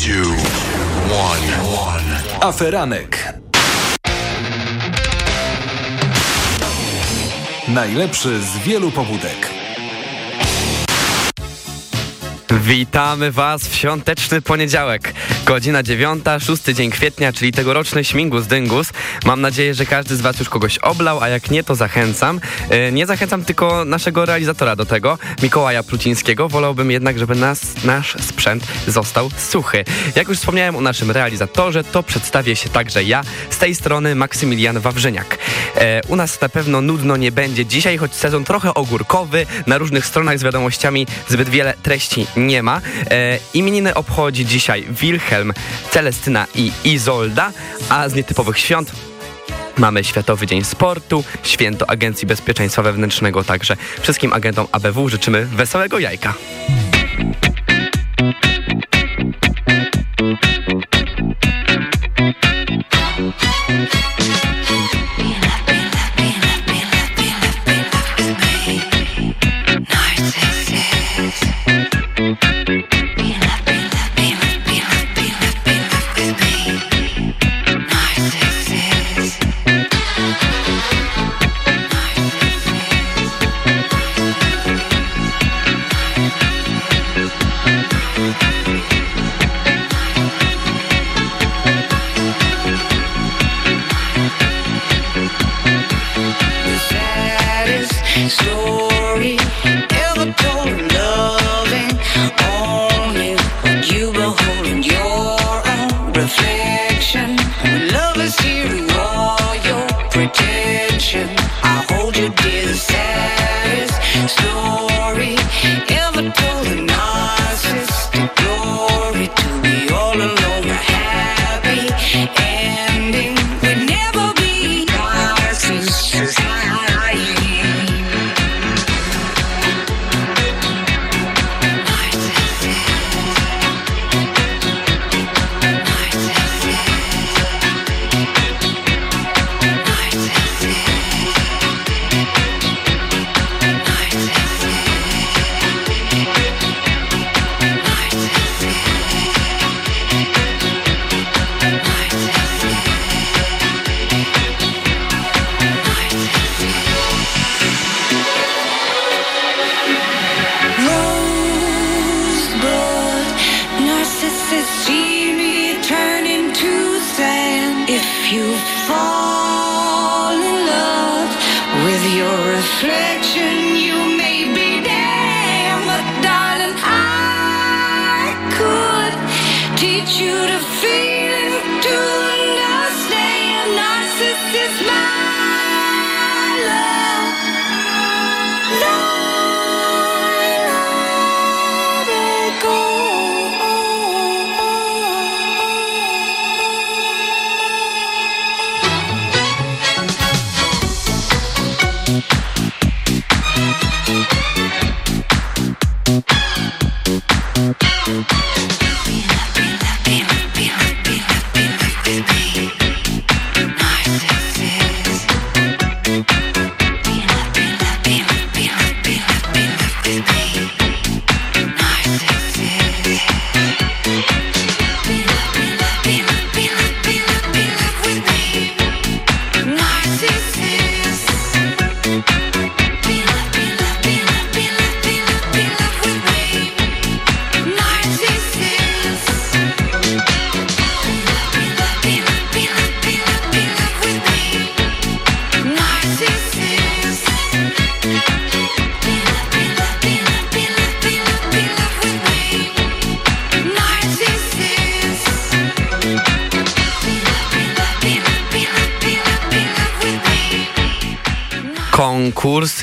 two, one. Aferanek. Najlepszy z wielu pobudek. Witamy Was w świąteczny poniedziałek. Godzina dziewiąta, szósty dzień kwietnia, czyli tegoroczny Śmigus Dyngus. Mam nadzieję, że każdy z Was już kogoś oblał, a jak nie, to zachęcam. E, nie zachęcam tylko naszego realizatora do tego, Mikołaja Plucińskiego. Wolałbym jednak, żeby nas, nasz sprzęt został suchy. Jak już wspomniałem o naszym realizatorze, to przedstawię się także ja. Z tej strony Maksymilian Wawrzyniak. E, u nas na pewno nudno nie będzie dzisiaj, choć sezon trochę ogórkowy. Na różnych stronach z wiadomościami zbyt wiele treści nie ma. E, imieniny obchodzi dzisiaj Wilhelm, Celestyna i Izolda, a z nietypowych świąt Mamy Światowy Dzień Sportu, Święto Agencji Bezpieczeństwa Wewnętrznego, także wszystkim agentom ABW życzymy wesołego jajka.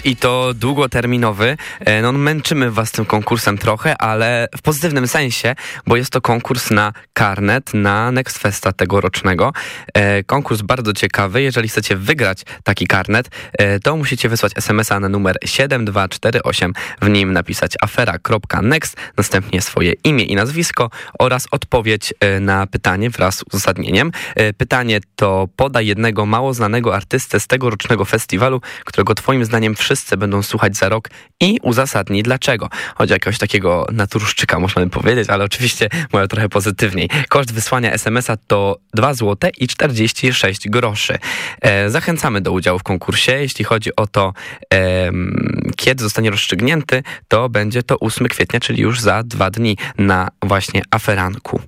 I to długoterminowy. E, no, męczymy was tym konkursem trochę, ale w pozytywnym sensie, bo jest to konkurs na karnet na Next Festa tegorocznego. E, konkurs bardzo ciekawy. Jeżeli chcecie wygrać taki karnet, e, to musicie wysłać SMS-a na numer 7248, w nim napisać afera.next, następnie swoje imię i nazwisko oraz odpowiedź na pytanie wraz z uzasadnieniem. Pytanie to podaj jednego mało znanego artystę z tegorocznego festiwalu, którego swoim zdaniem wszyscy będą słuchać za rok i uzasadni dlaczego. O jakiegoś takiego naturszczyka, można by powiedzieć, ale oczywiście moja trochę pozytywniej. Koszt wysłania SMS-a to 2 zł i 46 groszy. E, zachęcamy do udziału w konkursie. Jeśli chodzi o to, kiedy zostanie rozstrzygnięty, to będzie to 8 kwietnia, czyli już za dwa dni na właśnie aferanku.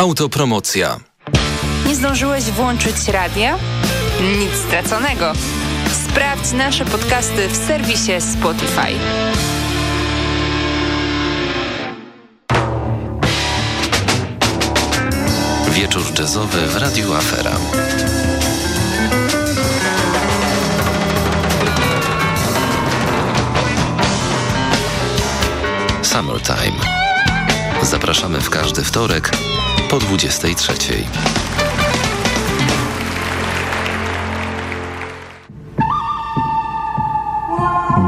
Autopromocja. Nie zdążyłeś włączyć radia? Nic straconego. Sprawdź nasze podcasty w serwisie Spotify. Wieczór jazzowy w Radiu Afera. Summertime. Zapraszamy w każdy wtorek po 23.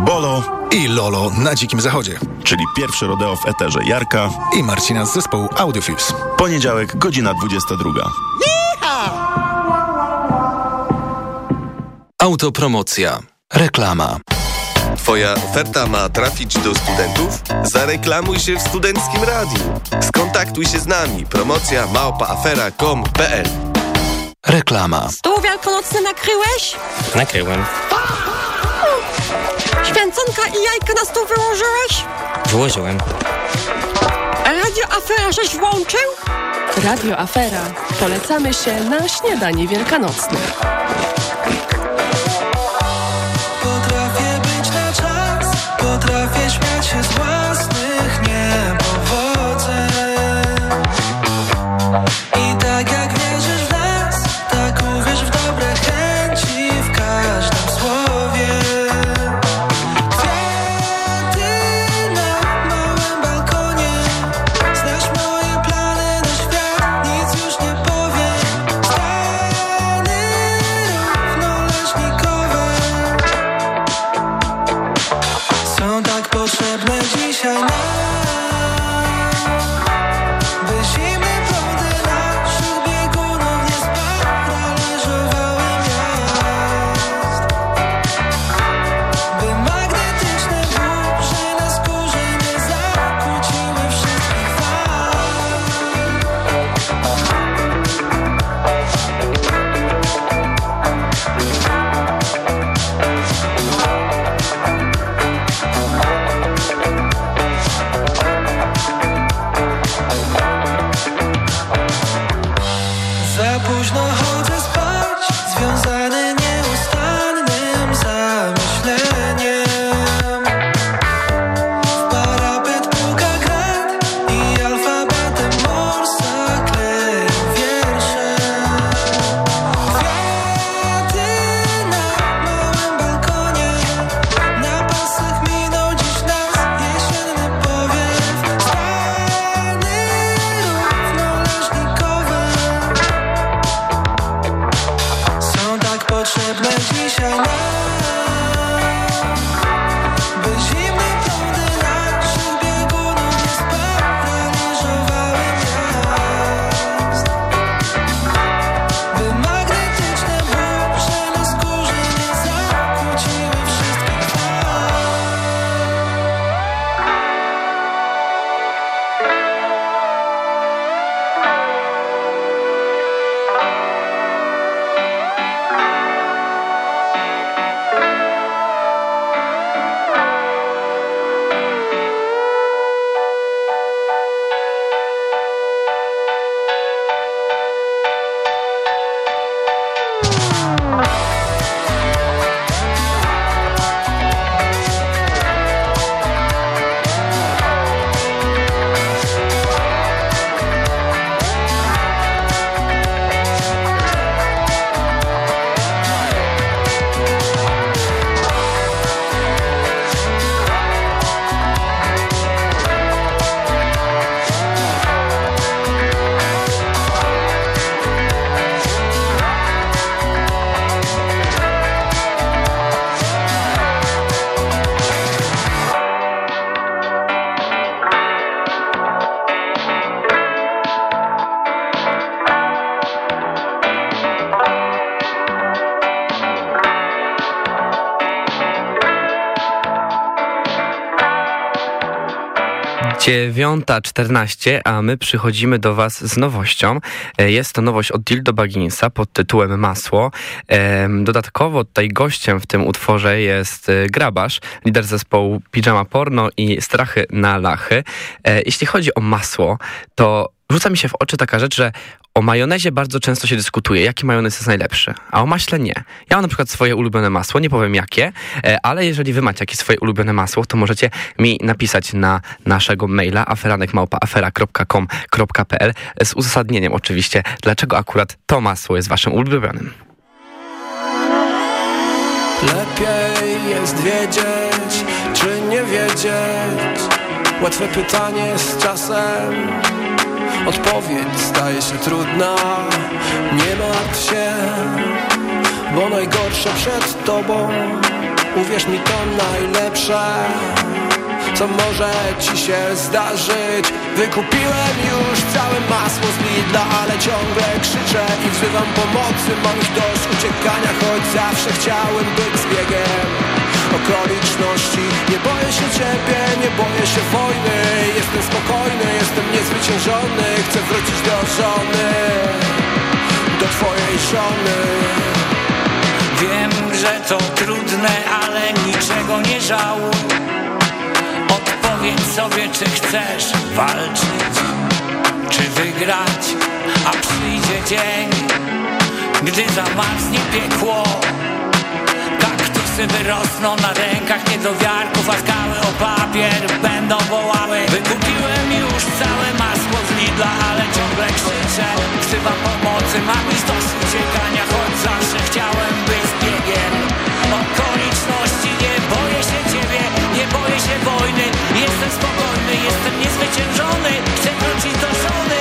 Bolo i Lolo na Dzikim Zachodzie. czyli pierwsze rodeo w eterze Jarka. I Marcina z zespołu Audiofilms. Poniedziałek, godzina 22. Autopromocja. Reklama. Twoja oferta ma trafić do studentów? Zareklamuj się w studenckim radiu. Skontaktuj się z nami. Promocja małpaafera.com.pl Reklama. Stół wielkanocny nakryłeś? Nakryłem. Święconka i jajka na stół wyłożyłeś? Włożyłem. A radio afera żeś włączył? Radio Afera. Polecamy się na śniadanie wielkanocne. 9.14, a my przychodzimy do Was z nowością. E, jest to nowość od Dildo Bagginsa pod tytułem Masło. E, dodatkowo tutaj gościem w tym utworze jest e, Grabasz, lider zespołu Pijama Porno i Strachy na Lachy. Jeśli chodzi o masło, to rzuca mi się w oczy taka rzecz, że o majonezie bardzo często się dyskutuje, jaki majonez jest najlepszy, a o maśle nie. Ja mam na przykład swoje ulubione masło, nie powiem jakie, e, ale jeżeli wy macie jakieś swoje ulubione masło, to możecie mi napisać na naszego maila aferanekmałpaafera.com.pl z uzasadnieniem oczywiście, dlaczego akurat to masło jest waszym ulubionym. Lepiej jest wiedzieć, czy nie wiedzieć Łatwe pytanie z czasem Odpowiedź staje się trudna. Nie martw się Bo najgorsze przed tobą. Uwierz mi to najlepsze Co może ci się zdarzyć. Wykupiłem już całe masło z Lidla Ale ciągle krzyczę i wzywam pomocy. Mam już dość uciekania Choć zawsze chciałem być zbiegiem okoliczności. Nie boję się ciebie, nie boję się wojny. Jestem spokojny, jestem niezwyciężony. Chcę wrócić do żony Do twojej żony. Wiem, że to trudne, ale niczego nie żałuj. Odpowiedz sobie, czy chcesz walczyć Czy wygrać, a przyjdzie dzień Gdy zamarznie piekło Kaktusy wyrosną na rękach niedowiarków A skały o papier będą wołały. Wykupiłem już całe masło z Lidla Ale ciągle krzyczę. Wzywam pomocy, mam już dość uciekania Choć zawsze chciałem być zbiegiem. Okoliczności nie boję się ciebie Nie boję się wojny. Jestem spokojny, jestem niezwyciężony Chcę wrócić do żony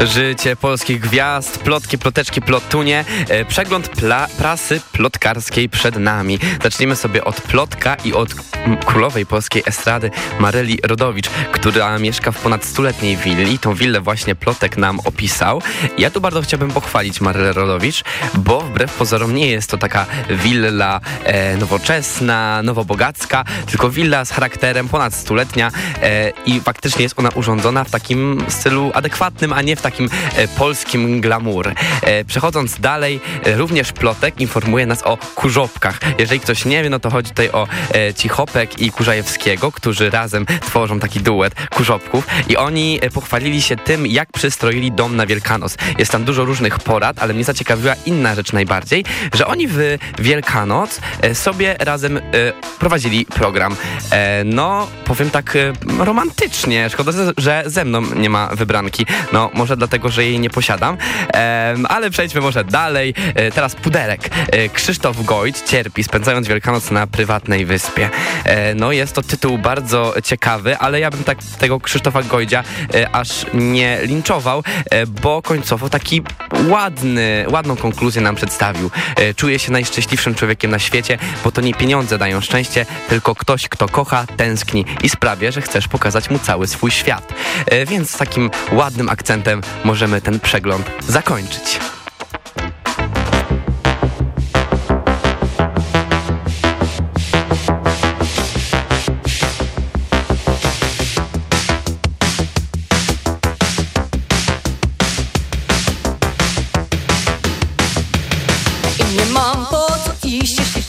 Życie polskich gwiazd, plotki, ploteczki, plotunie, e, przegląd prasy plotkarskiej przed nami. Zaczniemy sobie od plotka i od królowej polskiej estrady Maryli Rodowicz, która mieszka w ponad stuletniej willi. Tą willę właśnie plotek nam opisał. Ja tu bardzo chciałbym pochwalić Marylę Rodowicz, bo wbrew pozorom nie jest to taka willa e, nowoczesna, nowobogacka, tylko willa z charakterem ponad stuletnia e, i faktycznie jest ona urządzona w takim stylu adekwatnym, a nie w takim e, polskim glamour. E, przechodząc dalej, e, również Plotek informuje nas o kurzopkach. Jeżeli ktoś nie wie, no to chodzi tutaj o Cichopek i Kurzajewskiego, którzy razem tworzą taki duet kurzopków i oni pochwalili się tym, jak przystroili dom na Wielkanoc. Jest tam dużo różnych porad, ale mnie zaciekawiła inna rzecz najbardziej, że oni w Wielkanoc sobie razem prowadzili program. No, powiem tak romantycznie. Szkoda, że ze mną nie ma wybranki. No, może dlatego, że jej nie posiadam. Ale przejdźmy może dalej. E, teraz Puderek. E, Krzysztof Gojt cierpi, spędzając Wielkanoc na prywatnej wyspie. E, no, jest to tytuł bardzo ciekawy, ale ja bym tak tego Krzysztofa Gojdzia aż nie linczował, bo końcowo taki ładny, ładną konkluzję nam przedstawił. Czuję się najszczęśliwszym człowiekiem na świecie, bo to nie pieniądze dają szczęście, tylko ktoś, kto kocha, tęskni i sprawia, że chcesz pokazać mu cały swój świat. Więc z takim ładnym akcentem możemy ten przegląd zakończyć.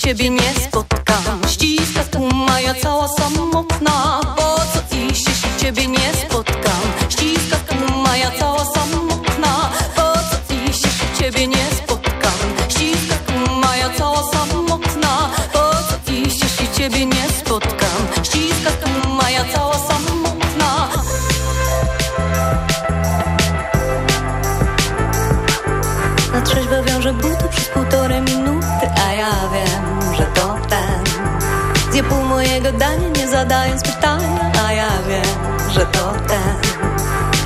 Ciebie nie spotkam Ściska skuma, ja cała samotna Po co iść, jeśli ciebie nie spotkam ciebie nie spotkam. Ściska tu maja cała samotna. Na trzeźwo wiąże buty przez półtorej minuty A ja wiem, że to ten. Zje pół mojego dania, nie zadając pytania A ja wiem, że to ten.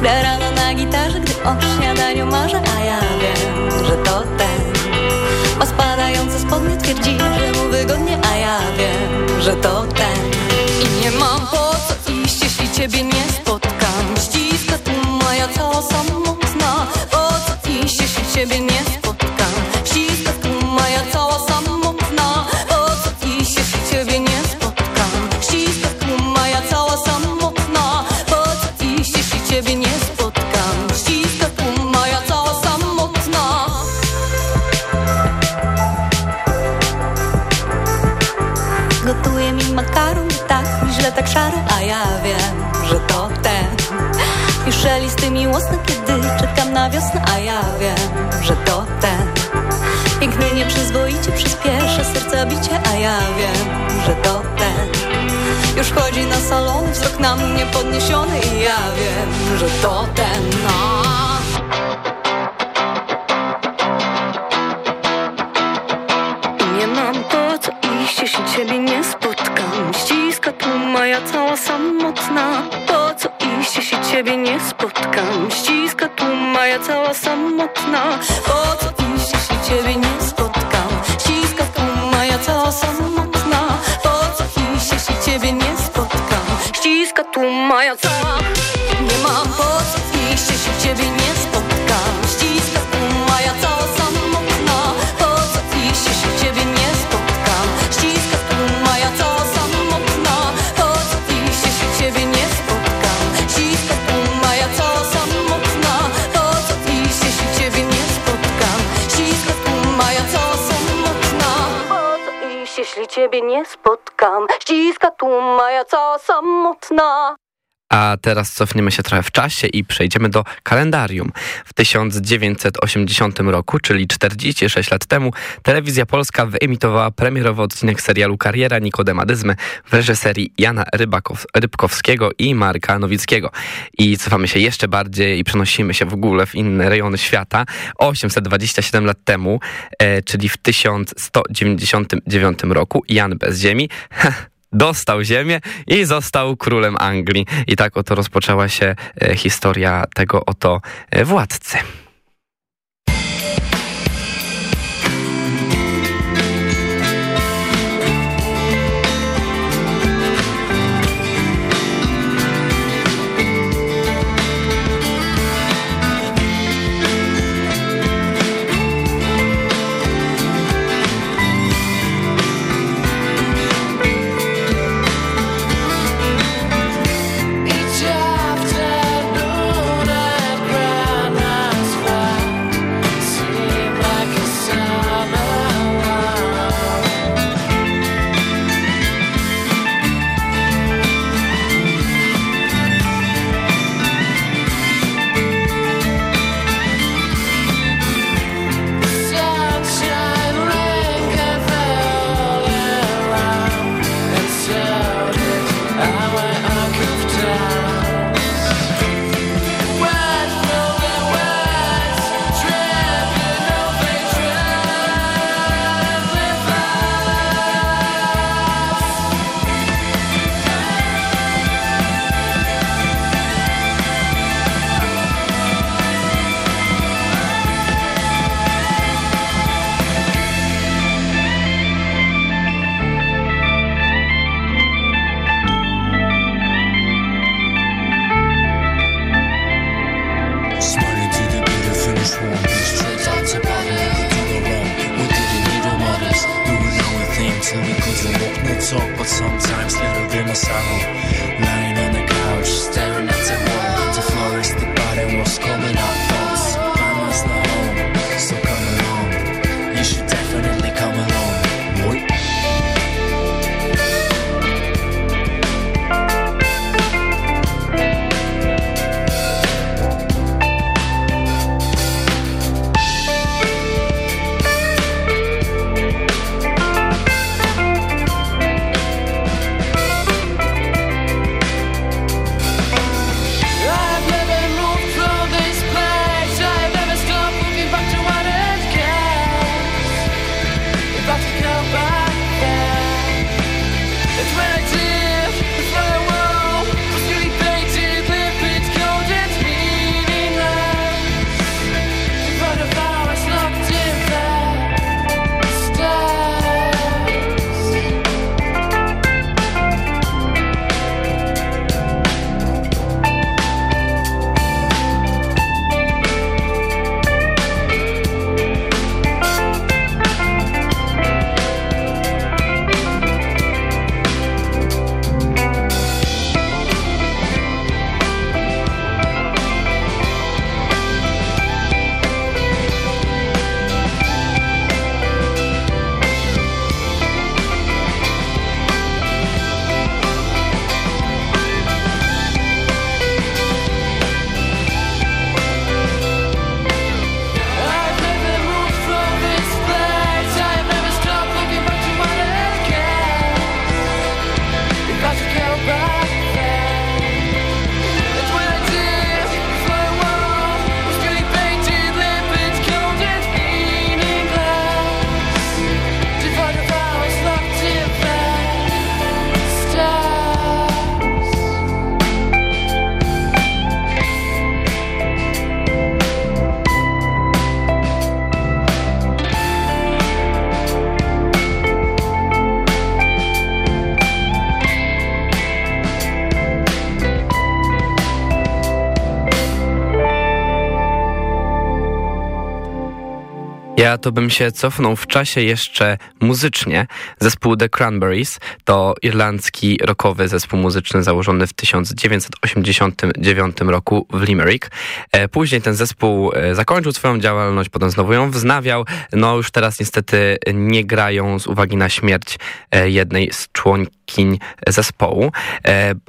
Gra rano na gitarze, gdy o śniadaniu marzę A ja wiem, że to ten. Ma spadające spodnie, twierdzi, że mu wygodnie A ja wiem, że to ten. I nie mam po co iść, jeśli ciebie nie ja wiem, że to ten Już chodzi na salony, wzrok na mnie podniesiony I ja wiem, że to ten no. A teraz cofniemy się trochę w czasie i przejdziemy do kalendarium. W 1980 roku, czyli 46 lat temu, telewizja polska wyemitowała premierowy odcinek serialu Kariera Nikodema Dyzmy w reżyserii Jana Rybakow, Rybkowskiego i Marka Nowickiego. I cofamy się jeszcze bardziej i przenosimy się w ogóle w inne rejony świata. 827 lat temu, e, czyli w 1199 roku, Jan bez ziemi dostał ziemię i został królem Anglii. I tak oto rozpoczęła się e, historia tego oto e, władcy. sound. Ja to bym się cofnął w czasie jeszcze muzycznie. Zespół The Cranberries to irlandzki rockowy zespół muzyczny założony w 1989 roku w Limerick. E, Później ten zespół e, zakończył swoją działalność, potem znowu ją wznawiał. No już teraz niestety nie grają z uwagi na śmierć e, jednej z członkiń zespołu.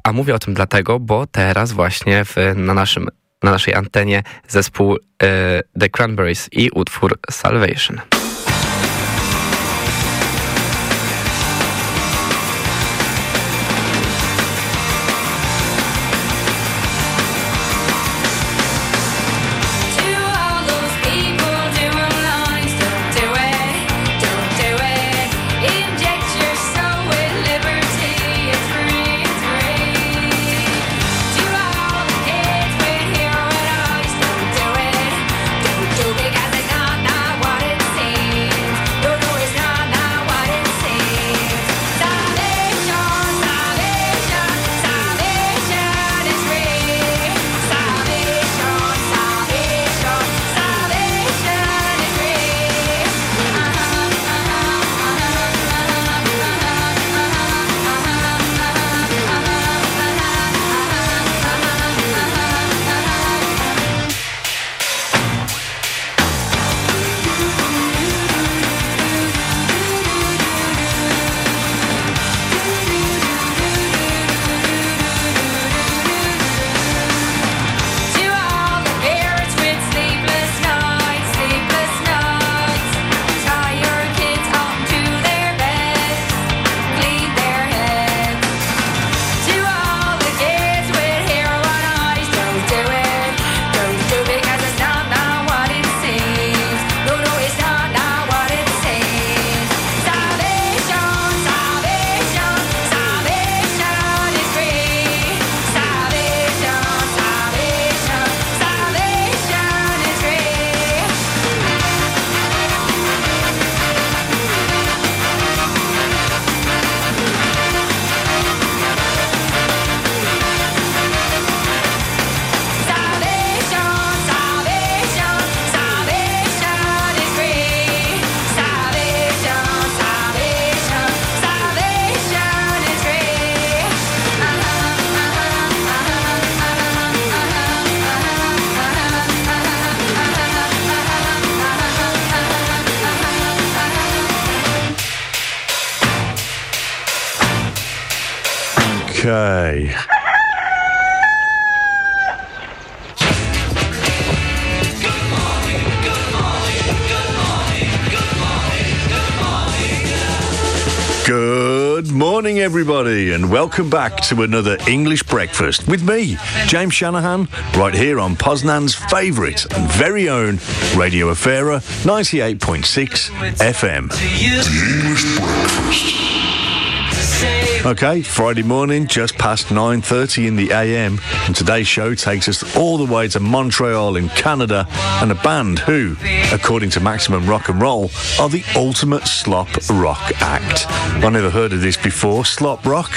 A mówię o tym dlatego, bo teraz właśnie w, na naszym na naszej antenie zespół e, The Cranberries i utwór Salvation. Okay. Good morning, everybody, and welcome back to another English breakfast with me, James Shanahan, right here on Poznan's favourite and very own Radio Afera 98.6 FM. The English Breakfast. Okay, Friday morning, just past 9.30 in the AM, and today's show takes us all the way to Montreal in Canada, and a band who, according to Maximum Rock and Roll, are the ultimate slop rock act. I never heard of this before, slop rock.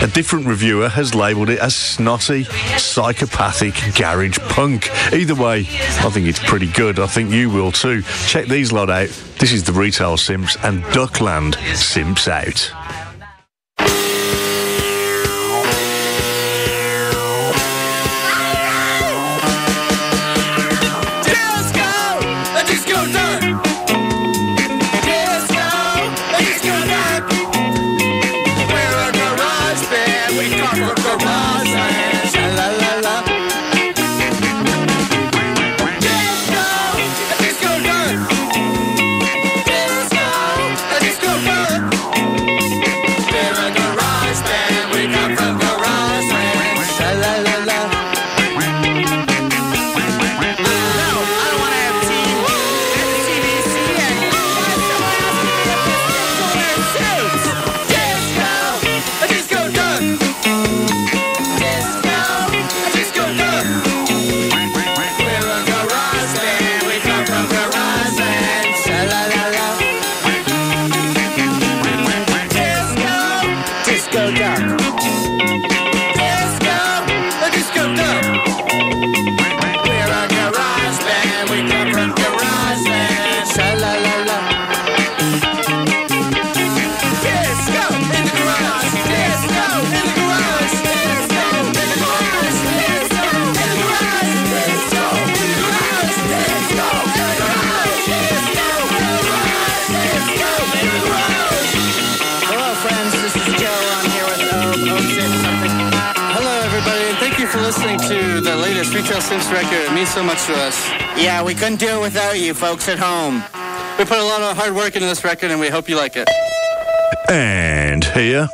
A different reviewer has labelled it as snotty, psychopathic garage punk. Either way, I think it's pretty good. I think you will too. Check these lot out. This is the Retail Simps and Duckland Simps Out. Latest Retail Sims record. It means so much to us. Yeah, we couldn't do it without you folks at home. We put a lot of hard work into this record, and we hope you like it. And here.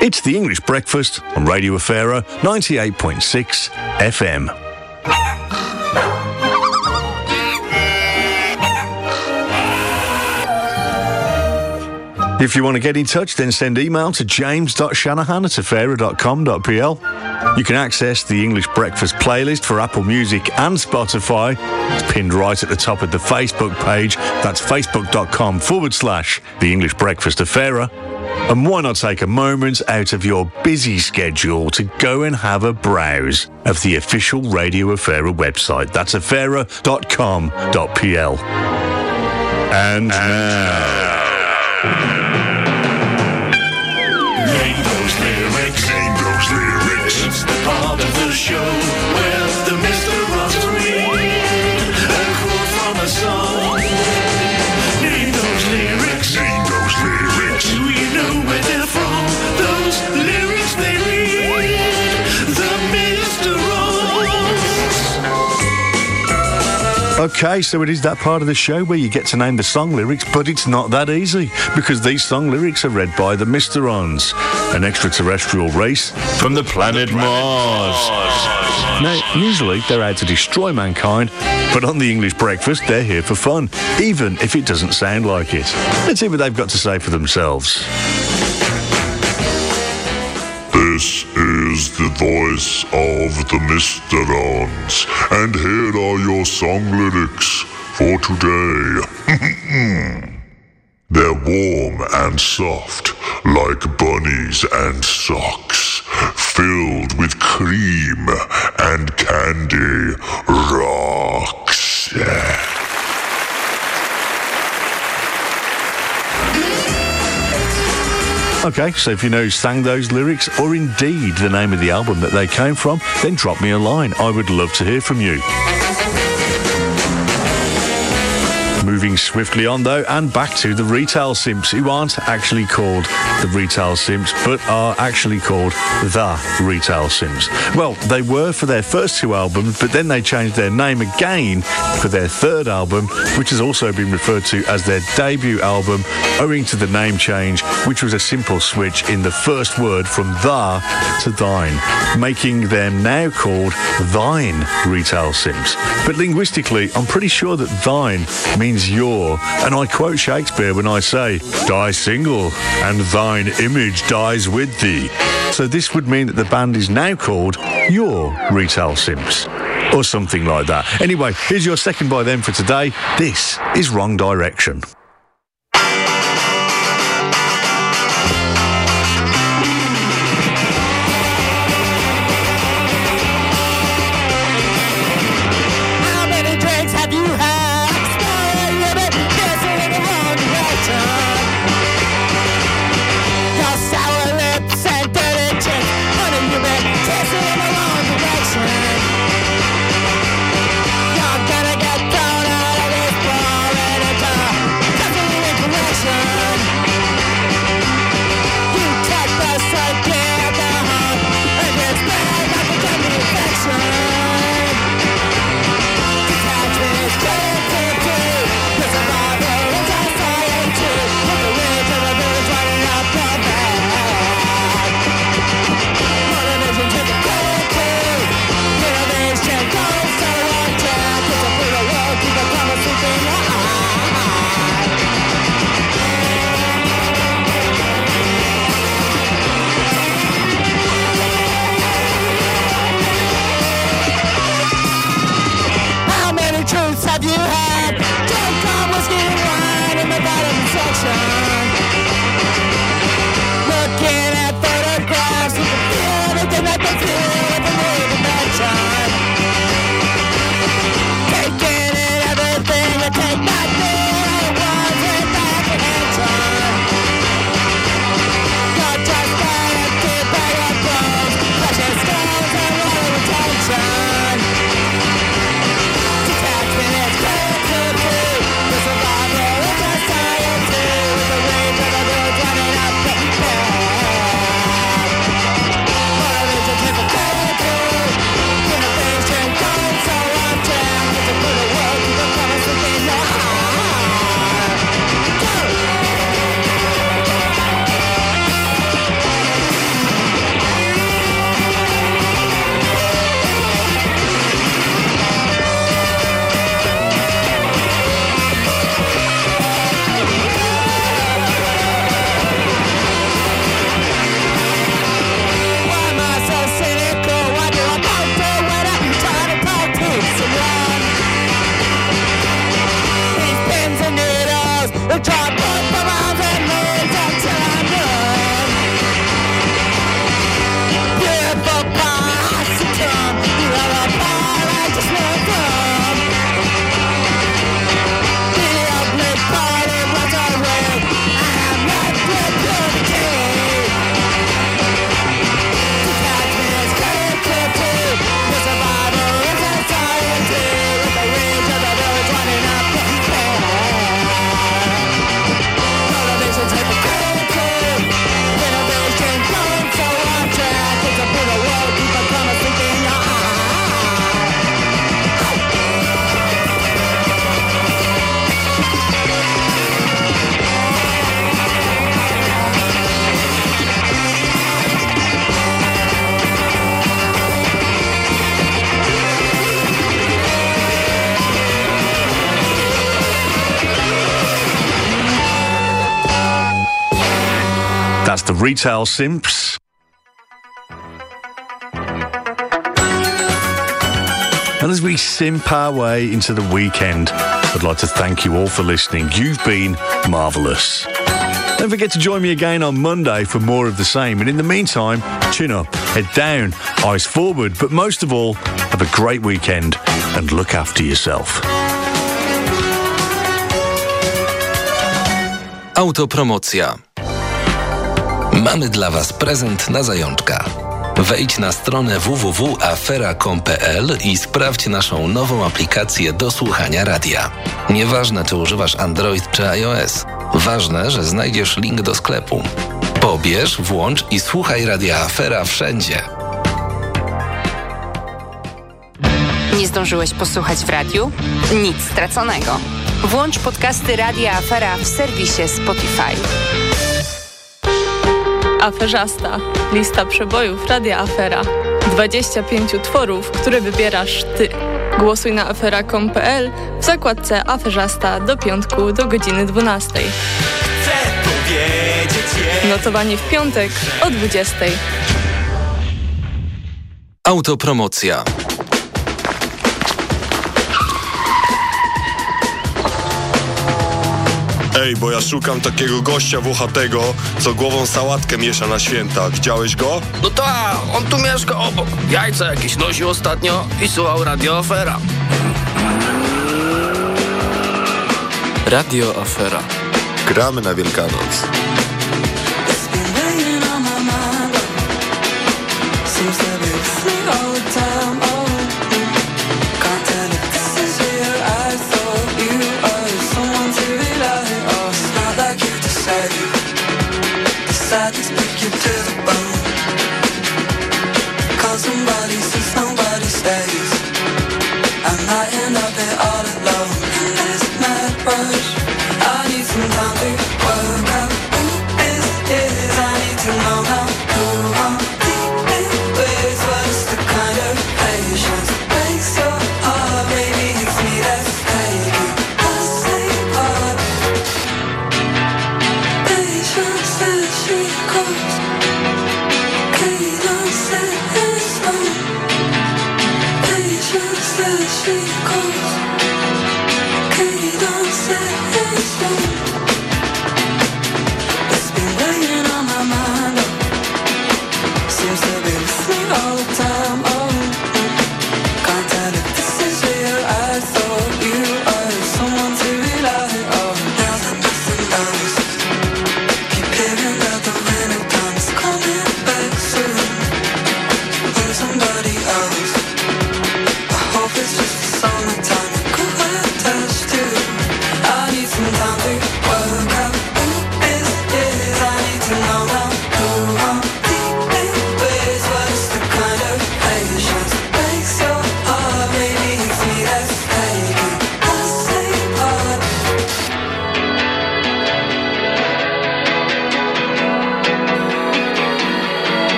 It's the English Breakfast on Radio Afera 98.6 FM. If you want to get in touch, then send email to james.shanahan at afera.com.pl. You can access the English Breakfast playlist for Apple Music and Spotify. It's pinned right at the top of the Facebook page. That's facebook.com forward slash the English Breakfast Afera. And why not take a moment out of your busy schedule to go and have a browse of the official Radio Afera website. That's afera.com.pl. And now. Show Okay, so it is that part of the show where you get to name the song lyrics, but it's not that easy because these song lyrics are read by the Mysterons, an extraterrestrial race from the planet Mars. Now, usually they're out to destroy mankind, but on the English breakfast, they're here for fun, even if it doesn't sound like it. Let's see what they've got to say for themselves. This is the voice of the Mysterons, and here are your song lyrics for today. They're warm and soft, like bunnies and socks, filled with cream and candy rocks. Okay, so if you know who sang those lyrics, or indeed the name of the album that they came from, then drop me a line. I would love to hear from you. Moving swiftly on though, and back to the retail simps, who aren't actually called the retail simps, but are actually called the retail simps. Well, they were for their first two albums, but then they changed their name again for their third album, which has also been referred to as their debut album, owing to the name change, which was a simple switch in the first word from the to thine, making them now called thine retail simps. But linguistically, I'm pretty sure that thine means your, and I quote Shakespeare when I say, die single, and thine image dies with thee. So this would mean that the band is now called Your Retail Simps. Or something like that. Anyway, here's your second by them for today. This is Wrong Direction. Retail Simps. And as we simp our way into the weekend, I'd like to thank you all for listening. You've been marvellous. Don't forget to join me again on Monday for more of the same. And in the meantime, chin up, head down, eyes forward, but most of all, have a great weekend and look after yourself. Autopromocja. Mamy dla Was prezent na zajączka. Wejdź na stronę www.afera.com.pl i sprawdź naszą nową aplikację do słuchania radia. Nieważne, czy używasz Android czy iOS. Ważne, że znajdziesz link do sklepu. Pobierz, włącz i słuchaj Radia Afera wszędzie. Nie zdążyłeś posłuchać w radiu? Nic straconego. Włącz podcasty Radia Afera w serwisie Spotify. Aferzasta. Lista przebojów Radia Afera. 25 utworów, które wybierasz Ty. Głosuj na afera.com.pl w zakładce Aferzasta do piątku do godziny 12. Notowanie w piątek o 20. Autopromocja. Ej, bo ja szukam takiego gościa włochatego, co głową sałatkę miesza na święta. Widziałeś go? No tak, on tu mieszka obok. Jajca jakieś nosił ostatnio i słuchał Radio Afera. Radio Afera. Gramy na Wielkanoc.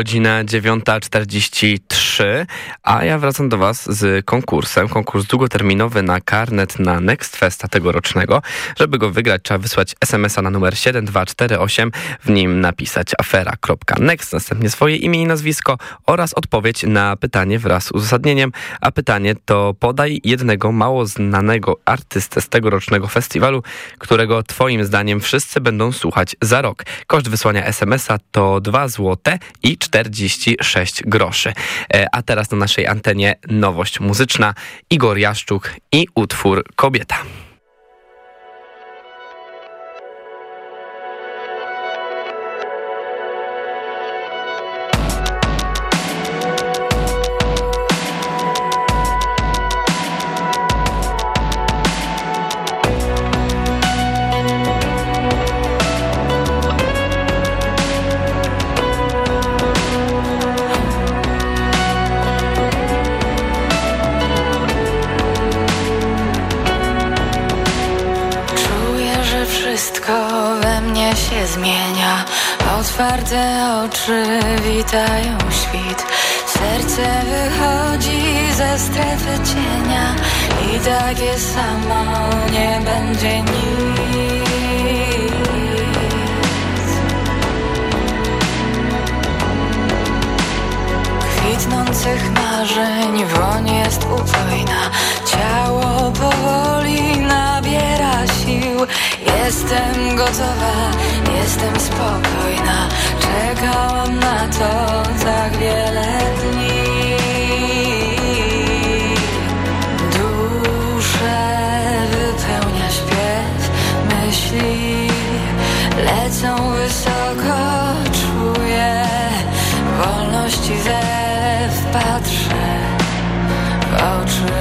Godzina 9.43, a ja wracam do Was z konkursem. Konkurs długoterminowy na karnet na Next Festa tegorocznego. Żeby go wygrać, trzeba wysłać SMS-a na numer 7248, w nim napisać afera.next, następnie swoje imię i nazwisko oraz odpowiedź na pytanie wraz z uzasadnieniem. A pytanie to podaj jednego mało znanego artystę z tegorocznego festiwalu, którego Twoim zdaniem wszyscy będą słuchać za rok. Koszt wysłania SMS-a to 2 zł i 46 groszy. E, A teraz na naszej antenie nowość muzyczna. Igor Jaszczuk i utwór Kobieta. Się zmienia. Otwarte oczy witają świt. Serce wychodzi ze strefy cienia I takie samo nie będzie nic. Kwitnących marzeń woń jest upojna. Ciało powoli sił Jestem gotowa, jestem spokojna. Czekałam na to tak wiele dni. Duszę wypełnia śpiew Myśli lecą wysoko. Czuję wolności zew Patrzę w oczy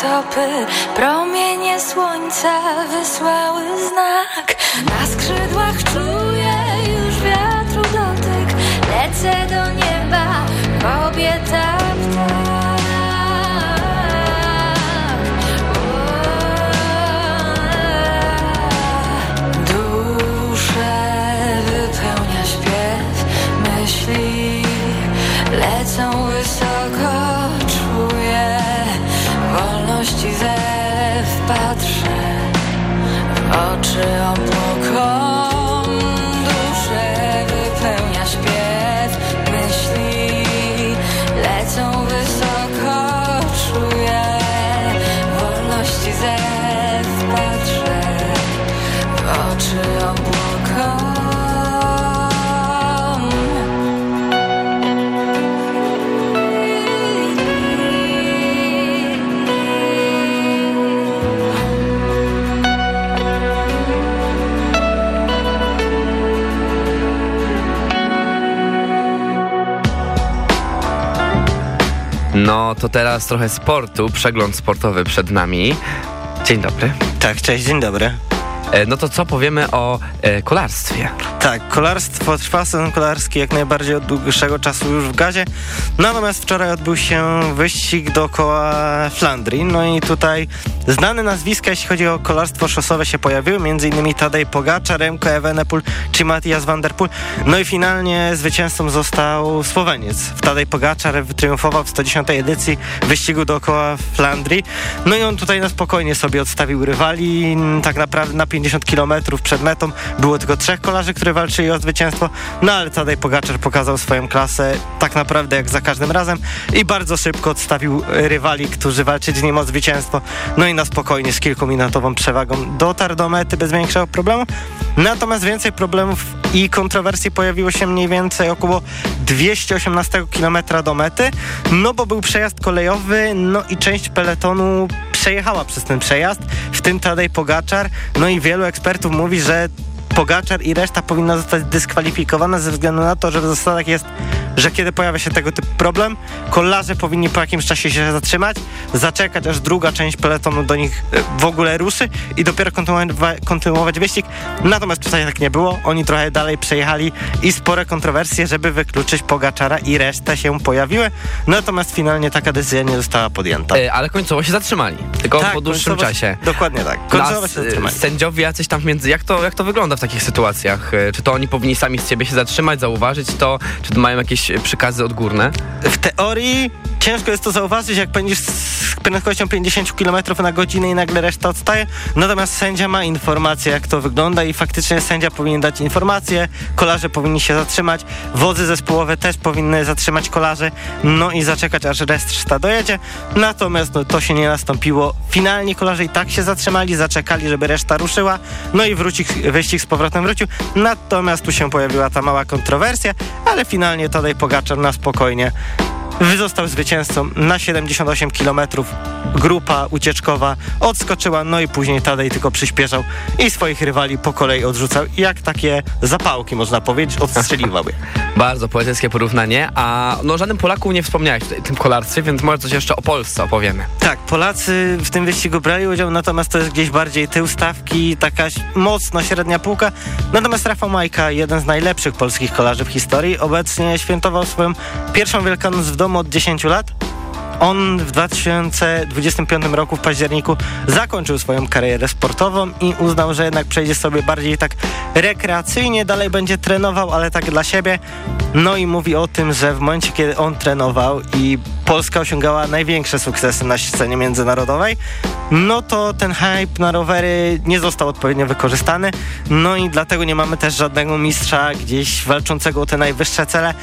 stopy. Promienie słońca wysłały znak. Na skrzydłach czuję już wiatru dotyk. Lecę do nieba, kobieta Patrzę w oczy obłokom No to teraz trochę sportu, przegląd sportowy przed nami. Dzień dobry. Tak, cześć, dzień dobry. E, No to co powiemy o e, kolarstwie? Tak, kolarstwo trwa, sezon kolarski jak najbardziej od dłuższego czasu już w gazie. Natomiast wczoraj odbył się wyścig dookoła Flandrii. No i tutaj znane nazwiska, jeśli chodzi o kolarstwo szosowe się pojawiły, m.in. Tadej Pogaczar, Remco Evenepoel czy Matthias van der Poel. No i finalnie zwycięzcą został Słoweniec. Tadej Pogaczar triumfował w 110. edycji wyścigu dookoła Flandrii. No i on tutaj na spokojnie sobie odstawił rywali. Tak naprawdę na 50 km przed metą było tylko trzech kolarzy, którzy walczyli o zwycięstwo. No ale Tadej Pogaczar pokazał swoją klasę tak naprawdę jak za każdym razem i bardzo szybko odstawił rywali, którzy walczyli z nim o zwycięstwo. No i na spokojnie z kilkuminutową przewagą dotarł do mety bez większego problemu. Natomiast więcej problemów i kontrowersji pojawiło się mniej więcej około 218 km do mety, no bo był przejazd kolejowy, no i część peletonu przejechała przez ten przejazd, w tym Tadej Pogaczar, no i wielu ekspertów mówi, że Pogaczar i reszta powinna zostać dyskwalifikowana ze względu na to, że w zasadach jest, że kiedy pojawia się tego typu problem, kolarze powinni po jakimś czasie się zatrzymać, zaczekać, aż druga część peletonu do nich e, w ogóle ruszy i dopiero kontynuować, kontynuować wyścig. Natomiast tutaj tak nie było. Oni trochę dalej przejechali i spore kontrowersje, żeby wykluczyć Pogaczara i resztę się pojawiły. Natomiast finalnie taka decyzja nie została podjęta. E, ale końcowo się zatrzymali, tylko Tak, po dłuższym czasie. Dokładnie tak. Końcowo się s- zatrzymali. sędziowie jacyś tam między... Jak to, jak to wygląda w takich sytuacjach? E, Czy to oni powinni sami z siebie się zatrzymać, zauważyć to? Czy to mają jakieś e, przykazy odgórne? W teorii ciężko jest to zauważyć, jak pędzisz z prędkością 50 km na godzinę i nagle reszta odstaje. Natomiast sędzia ma informację, jak to wygląda i faktycznie sędzia powinien dać informację, kolarze powinni się zatrzymać, wodzy zespołowe też powinny zatrzymać kolarzy, no i zaczekać, aż reszta dojedzie. Natomiast no, to się nie nastąpiło. Finalnie kolarze i tak się zatrzymali, zaczekali, żeby reszta ruszyła, no i wróci, wyścig z powrotem wrócił. Natomiast tu się pojawiła ta mała kontrowersja, ale finalnie Tadej Pogaczar na spokojnie Został zwycięzcą na 78 km. Grupa ucieczkowa odskoczyła, no i później Tadej tylko przyspieszał i swoich rywali po kolei odrzucał. Jak takie zapałki, można powiedzieć, odstrzeliwał je. Bardzo poetyckie porównanie, a no żadnym Polaku nie wspomniałeś tutaj o tym kolarstwie, więc może coś jeszcze o Polsce opowiemy. Tak, Polacy w tym wyścigu brali udział, natomiast to jest gdzieś bardziej tył stawki, taka mocno średnia półka. Natomiast Rafał Majka, jeden z najlepszych polskich kolarzy w historii, obecnie świętował swoją pierwszą Wielkanoc w domu od 10 lat. On w 2025 roku w październiku zakończył swoją karierę sportową i uznał, że jednak przejdzie sobie bardziej tak rekreacyjnie, dalej będzie trenował, ale tak dla siebie. No i mówi o tym, że w momencie, kiedy on trenował i Polska osiągała największe sukcesy na scenie międzynarodowej, no to ten hype na rowery nie został odpowiednio wykorzystany. No i dlatego nie mamy też żadnego mistrza gdzieś walczącego o te najwyższe cele,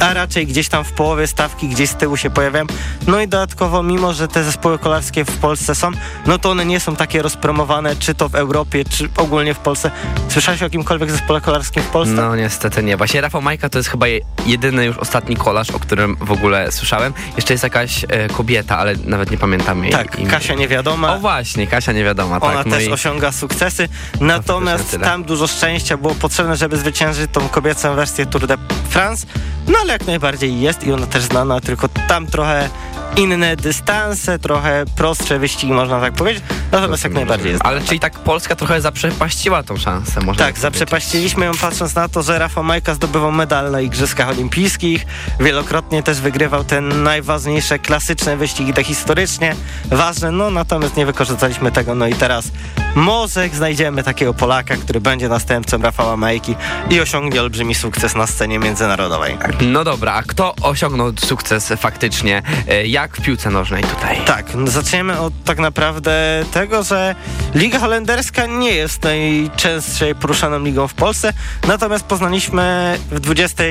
a raczej gdzieś tam w połowie stawki, gdzieś z tyłu się pojawiają. No i dodatkowo, mimo że te zespoły kolarskie w Polsce są, no to one nie są takie rozpromowane, czy to w Europie, czy ogólnie w Polsce. Słyszałeś o jakimkolwiek zespole kolarskim w Polsce? No niestety nie. Właśnie Rafał Majka to jest chyba je- jedyny już ostatni kolarz, o którym w ogóle słyszałem. Jeszcze jest jakaś e, kobieta, ale nawet nie pamiętam jej Tak, imienia. Kasia Niewiadoma. O właśnie, Kasia nie wiadoma. Ona tak, no też i- osiąga sukcesy, natomiast tyle. tam dużo szczęścia było potrzebne, żeby zwyciężyć tą kobiecą wersję Tour de France, no ale jak najbardziej jest i ona też znana, tylko tam trochę inne dystanse, trochę prostsze wyścigi, można tak powiedzieć, natomiast jak najbardziej jest. Ale czyli tak Polska trochę zaprzepaściła tą szansę, można Tak, zaprzepaściliśmy ją patrząc na to, że Rafał Majka zdobywał medal na Igrzyskach Olimpijskich, wielokrotnie też wygrywał te najważniejsze klasyczne wyścigi, te historycznie ważne, no natomiast nie wykorzystaliśmy tego, no i teraz może znajdziemy takiego Polaka, który będzie następcą Rafała Majki i osiągnie olbrzymi sukces na scenie międzynarodowej. No dobra, a kto osiągnął sukces faktycznie? E, Jak w piłce nożnej tutaj? Tak, zaczniemy od tak naprawdę tego, że Liga Holenderska nie jest najczęstszej poruszaną ligą w Polsce, natomiast poznaliśmy w 20,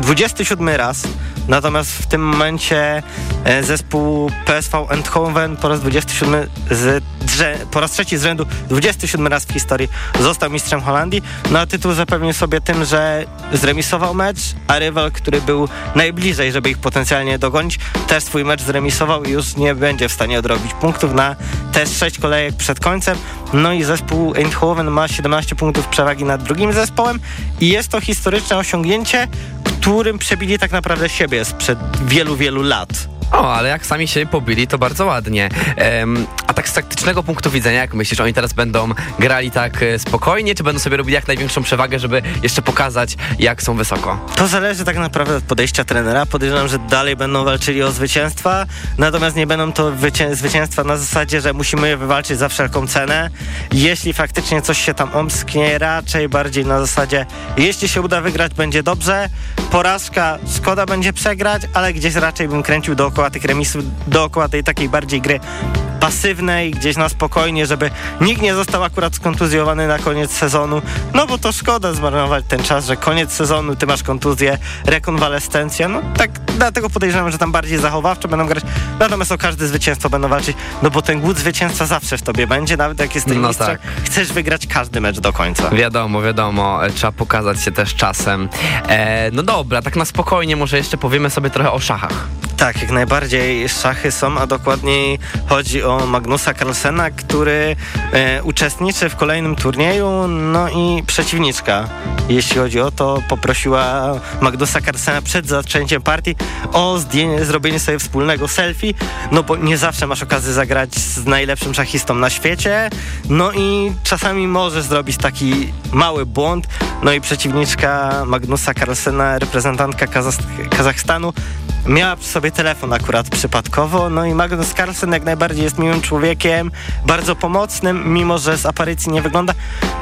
27 raz, natomiast w tym momencie e, zespół PSV Eindhoven po raz 27 z, po raz trzeci z rzędu, 27 raz w historii został mistrzem Holandii, no a tytuł zapewnił sobie tym, że zremisował mecz, a rywal, który był najbliżej, żeby ich potencjalnie dogonić, też swój mecz zremisował i już nie będzie w stanie odrobić punktów na też 6 kolejek przed końcem. No i zespół Eindhoven ma 17 punktów przewagi nad drugim zespołem i jest to historyczne osiągnięcie, którym przebili tak naprawdę siebie sprzed wielu, wielu lat. O, ale jak sami się pobili, to bardzo ładnie. Tak z taktycznego punktu widzenia, jak myślisz, oni teraz będą grali tak e, spokojnie, czy będą sobie robili jak największą przewagę, żeby jeszcze pokazać, jak są wysoko? To zależy tak naprawdę od podejścia trenera. Podejrzewam, że dalej będą walczyli o zwycięstwa, natomiast nie będą to wycię- zwycięstwa na zasadzie, że musimy je wywalczyć za wszelką cenę. Jeśli faktycznie coś się tam omsknie, raczej bardziej na zasadzie, jeśli się uda wygrać, będzie dobrze. Porażka, szkoda będzie przegrać, ale gdzieś raczej bym kręcił dookoła tych remisów, dookoła tej takiej bardziej gry pasywnej, gdzieś na spokojnie, żeby nikt nie został akurat skontuzjowany na koniec sezonu, no bo to szkoda zmarnować ten czas, że koniec sezonu, ty masz kontuzję, rekonwalescencja, no tak dlatego podejrzewam, że tam bardziej zachowawczo będą grać, natomiast o każde zwycięstwo będą walczyć, no bo ten głód zwycięstwa zawsze w tobie będzie, nawet jak jesteś No mistrzem, tak. chcesz wygrać każdy mecz do końca. Wiadomo, wiadomo, e, trzeba pokazać się też czasem. E, no dobra, tak na spokojnie może jeszcze powiemy sobie trochę o szachach. Tak, jak najbardziej szachy są, a dokładniej chodzi o Magnusa Carlsena, który e, uczestniczy w kolejnym turnieju, no i przeciwniczka, jeśli chodzi o to, poprosiła Magnusa Carlsena przed zaczęciem partii o zdjęcie, zrobienie sobie wspólnego selfie, no bo nie zawsze masz okazję zagrać z najlepszym szachistą na świecie, no i czasami możesz zrobić taki mały błąd, no i przeciwniczka Magnusa Carlsena, reprezentantka Kazachstanu, miała przy sobie telefon akurat przypadkowo, no i Magnus Carlsen jak najbardziej jest miłym człowiekiem, bardzo pomocnym, mimo że z aparycji nie wygląda,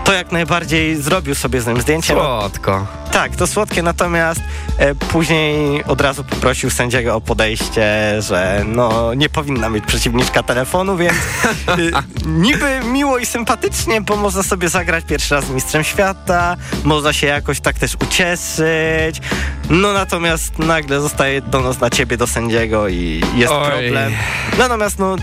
to jak najbardziej zrobił sobie z nim zdjęcie. Słodko. Tak, to słodkie, natomiast e, później od razu poprosił sędziego o podejście, że no nie powinna mieć przeciwniczka telefonu, więc e, niby miło i sympatycznie, bo można sobie zagrać pierwszy raz z mistrzem świata, można się jakoś tak też ucieszyć, no natomiast nagle zostaje donos na ciebie do sędziego i jest Oj. problem. Natomiast no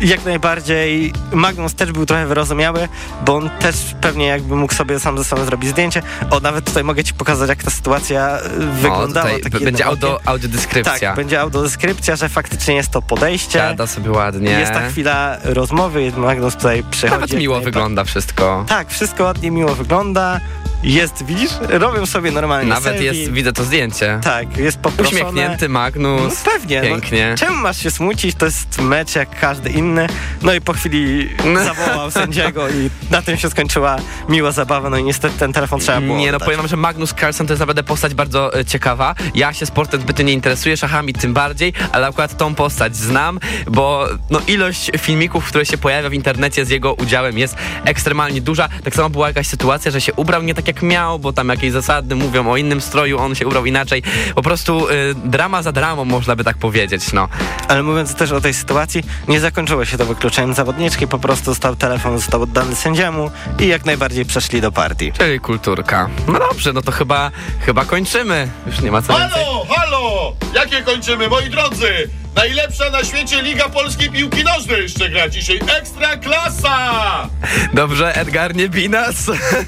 jak najbardziej Magnus też był trochę wyrozumiały, bo on też pewnie jakby mógł sobie sam ze sobą zrobić zdjęcie. O, nawet tutaj mogę ci pokazać, jak ta sytuacja e, wyglądała. b- będzie audio, audiodeskrypcja. Tak, będzie audiodeskrypcja, że faktycznie jest to podejście. Gada sobie ładnie. Jest ta chwila rozmowy, Magnus tutaj przychodzi. Nawet miło wygląda wszystko. Tak, wszystko ładnie, miło wygląda. Jest, widzisz, robią sobie normalnie Nawet selfie. jest, widzę to zdjęcie. Tak, jest poproszone. Uśmiechnięty Magnus. No pewnie. Pięknie. No, czemu masz się smucić? To jest mecz jak każdy inny. No i po chwili zawołał sędziego i na tym się skończyła miła zabawa. No i niestety ten telefon trzeba było Nie, no powiem wam, że Magnus Carlsen to jest naprawdę postać bardzo e, ciekawa. Ja się sportem zbytnio nie interesuję, szachami tym bardziej, ale akurat tą postać znam, bo no ilość filmików, które się pojawia w internecie z jego udziałem jest ekstremalnie duża. Tak samo była jakaś sytuacja, że się ubrał nie tak jak miał, bo tam jakieś zasady mówią o innym stroju, on się ubrał inaczej. Po prostu y, drama za dramą, można by tak powiedzieć, no. Ale mówiąc też o tej sytuacji, nie zakończyło się to wykluczeniem zawodniczki, po prostu został telefon został oddany sędziemu i jak najbardziej przeszli do partii. Czyli kulturka. No dobrze, no to chyba, chyba kończymy. Już nie ma co więcej. Halo, halo! Jakie kończymy, moi drodzy? Najlepsza na świecie Liga Polskiej Piłki Nożnej jeszcze gra dzisiaj. Ekstra klasa! Dobrze, Edgar, nie bij nas.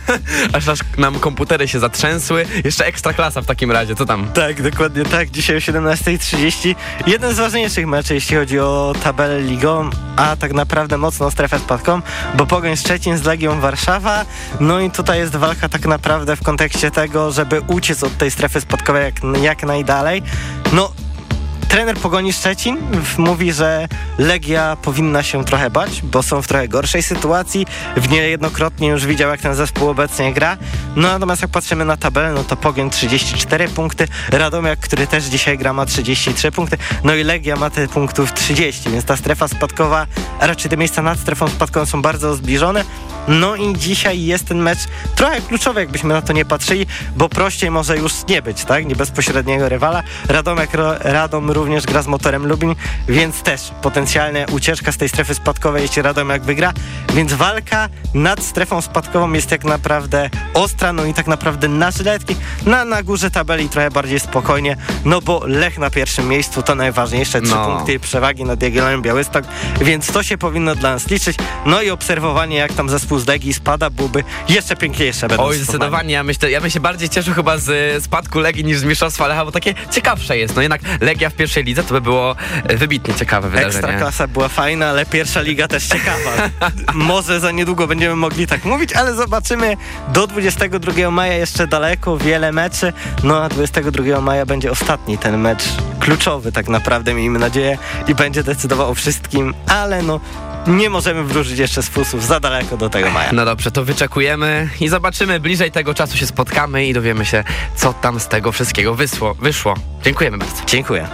Aż aż nam komputery się zatrzęsły. Jeszcze ekstra klasa w takim razie, co tam? Tak, dokładnie tak. Dzisiaj o 17.30 jeden z ważniejszych meczów, jeśli chodzi o tabelę ligą, a tak naprawdę mocną strefę spadką, bo Pogoń Szczecin z Legią Warszawa. No i tutaj jest walka tak naprawdę w kontekście tego, żeby uciec od tej strefy spadkowej jak, jak najdalej. No, Trener Pogoni Szczecin mówi, że Legia powinna się trochę bać, bo są w trochę gorszej sytuacji. W niejednokrotnie już widział, jak ten zespół obecnie gra. No natomiast jak patrzymy na tabelę, no to Pogoń 34 punkty, Radomiak, który też dzisiaj gra, ma 33 punkty, no i Legia ma tych punktów 30, więc ta strefa spadkowa, a raczej te miejsca nad strefą spadkową są bardzo zbliżone. No i dzisiaj jest ten mecz trochę kluczowy, jakbyśmy na to nie patrzyli, bo prościej może już nie być, tak? Nie bezpośredniego rywala. Radomiak, Ro- Radom również gra z motorem Lubin, więc też potencjalnie ucieczka z tej strefy spadkowej, jeśli Radomiak wygra. Więc walka nad strefą spadkową jest jak naprawdę ostra, no i tak naprawdę na żyletki. Na, na górze tabeli trochę bardziej spokojnie, no bo Lech na pierwszym miejscu to najważniejsze, trzy No. punkty przewagi nad Jagiellonią Białystok, więc to się powinno dla nas liczyć. No i obserwowanie, jak tam zespół z Legii spada, byłoby jeszcze piękniejsze. Oj, zdecydowanie. Ja myślę, ja bym się bardziej cieszył chyba z spadku Legii niż z Mistrzostwa Lecha, bo takie ciekawsze jest. No jednak Legia w pierwszej lidze to by było e, wybitnie ciekawe wydarzenie. Ekstraklasa była fajna, ale pierwsza liga też ciekawa. Może za niedługo będziemy mogli tak mówić, ale zobaczymy. Do 22 maja jeszcze daleko, wiele meczy. No a 22 maja będzie ostatni ten mecz kluczowy tak naprawdę, miejmy nadzieję, i będzie decydował o wszystkim, ale no nie możemy wróżyć jeszcze z fusów za daleko do tego maja. No dobrze, to wyczekujemy i zobaczymy. Bliżej tego czasu się spotkamy i dowiemy się, co tam z tego wszystkiego wysło, wyszło. Dziękujemy bardzo. Dziękuję.